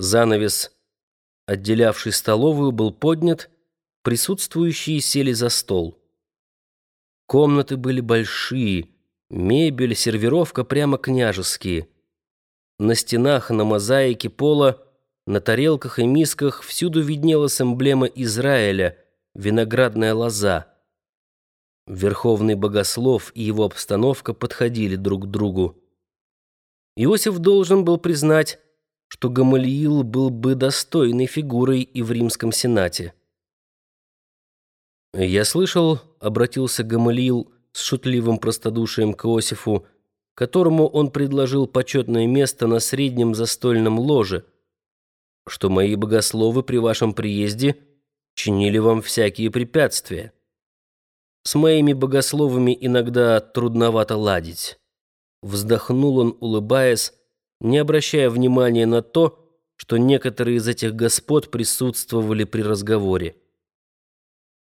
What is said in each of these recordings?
Занавес, отделявший столовую, был поднят, присутствующие сели за стол. Комнаты были большие, мебель, сервировка прямо княжеские. На стенах, на мозаике пола, на тарелках и мисках всюду виднелась эмблема Израиля — виноградная лоза. Верховный богослов и его обстановка подходили друг к другу. Иосиф должен был признать, что Гамалиил был бы достойной фигурой и в римском сенате. «Я слышал», — обратился Гамалиил с шутливым простодушием к Иосифу, которому он предложил почетное место на среднем застольном ложе, что мои богословы при вашем приезде чинили вам всякие препятствия. С моими богословами иногда трудновато ладить. Вздохнул он, улыбаясь, не обращая внимания на то, что некоторые из этих господ присутствовали при разговоре.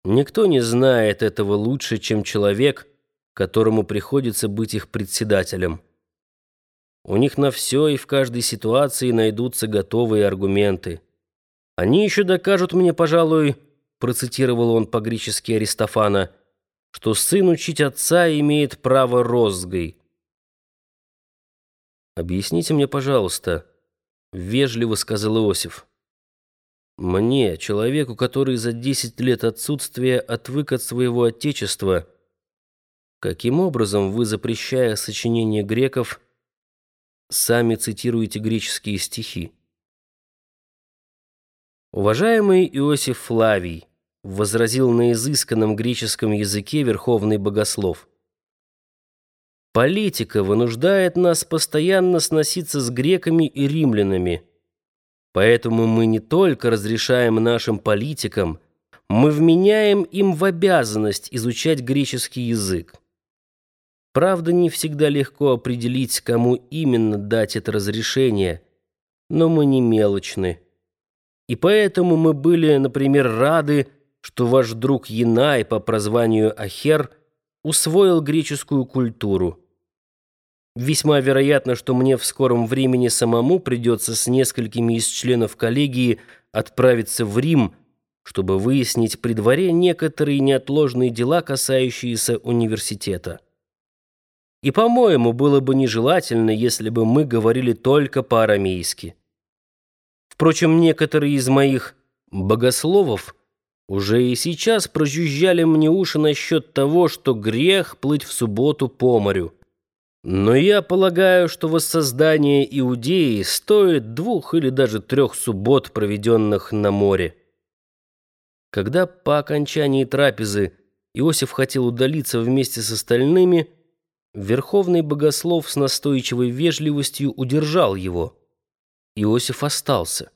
Никто не знает этого лучше, чем человек, которому приходится быть их председателем. У них на все и в каждой ситуации найдутся готовые аргументы. Они еще докажут мне, пожалуй, процитировал он по-гречески Аристофана, что сын учить отца имеет право розгой. «Объясните мне, пожалуйста», — вежливо сказал Иосиф. «Мне, человеку, который за десять лет отсутствия отвык от своего отечества, каким образом вы, запрещая сочинение греков, сами цитируете греческие стихи?» «Уважаемый Иосиф Флавий», — возразил на изысканном греческом языке верховный богослов, — Политика вынуждает нас постоянно сноситься с греками и римлянами. Поэтому мы не только разрешаем нашим политикам, мы вменяем им в обязанность изучать греческий язык. Правда, не всегда легко определить, кому именно дать это разрешение, но мы не мелочны. И поэтому мы были, например, рады, что ваш друг Янай по прозванию Ахер усвоил греческую культуру. Весьма вероятно, что мне в скором времени самому придется с несколькими из членов коллегии отправиться в Рим, чтобы выяснить при дворе некоторые неотложные дела, касающиеся университета. И, по-моему, было бы нежелательно, если бы мы говорили только по-арамейски. Впрочем, некоторые из моих богословов уже и сейчас прожужжали мне уши насчет того, что грех плыть в субботу по морю. Но я полагаю, что воссоздание Иудеи стоит двух или даже трех суббот, проведенных на море. Когда по окончании трапезы Иосиф хотел удалиться вместе с остальными, Верховный Богослов с настойчивой вежливостью удержал его. Иосиф остался.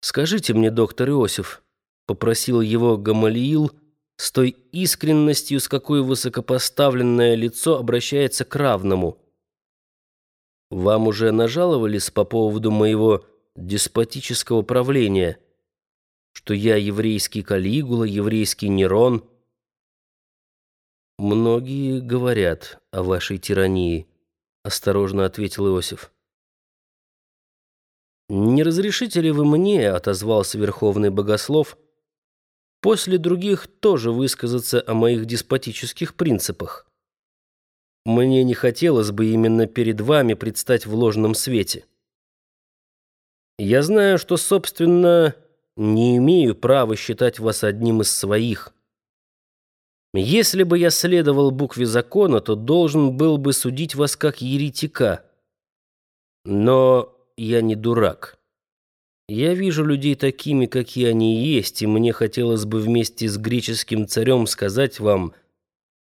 «Скажите мне, доктор Иосиф», — попросил его Гамалиил, — с той искренностью, с какой высокопоставленное лицо обращается к равному. Вам уже нажаловались по поводу моего деспотического правления, что я еврейский Калигула, еврейский Нерон. Многие говорят о вашей тирании, осторожно ответил Иосиф. Не разрешите ли вы мне, отозвался верховный богослов, — после других тоже высказаться о моих деспотических принципах. Мне не хотелось бы именно перед вами предстать в ложном свете. Я знаю, что, собственно, не имею права считать вас одним из своих. Если бы я следовал букве закона, то должен был бы судить вас как еретика. Но я не дурак. Я вижу людей такими, какие они есть, и мне хотелось бы вместе с греческим царем сказать вам,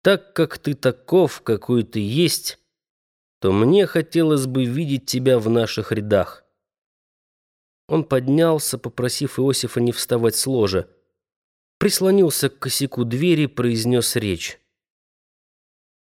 так как ты таков, какой ты есть, то мне хотелось бы видеть тебя в наших рядах. Он поднялся, попросив Иосифа не вставать с ложа, прислонился к косяку двери, произнес речь.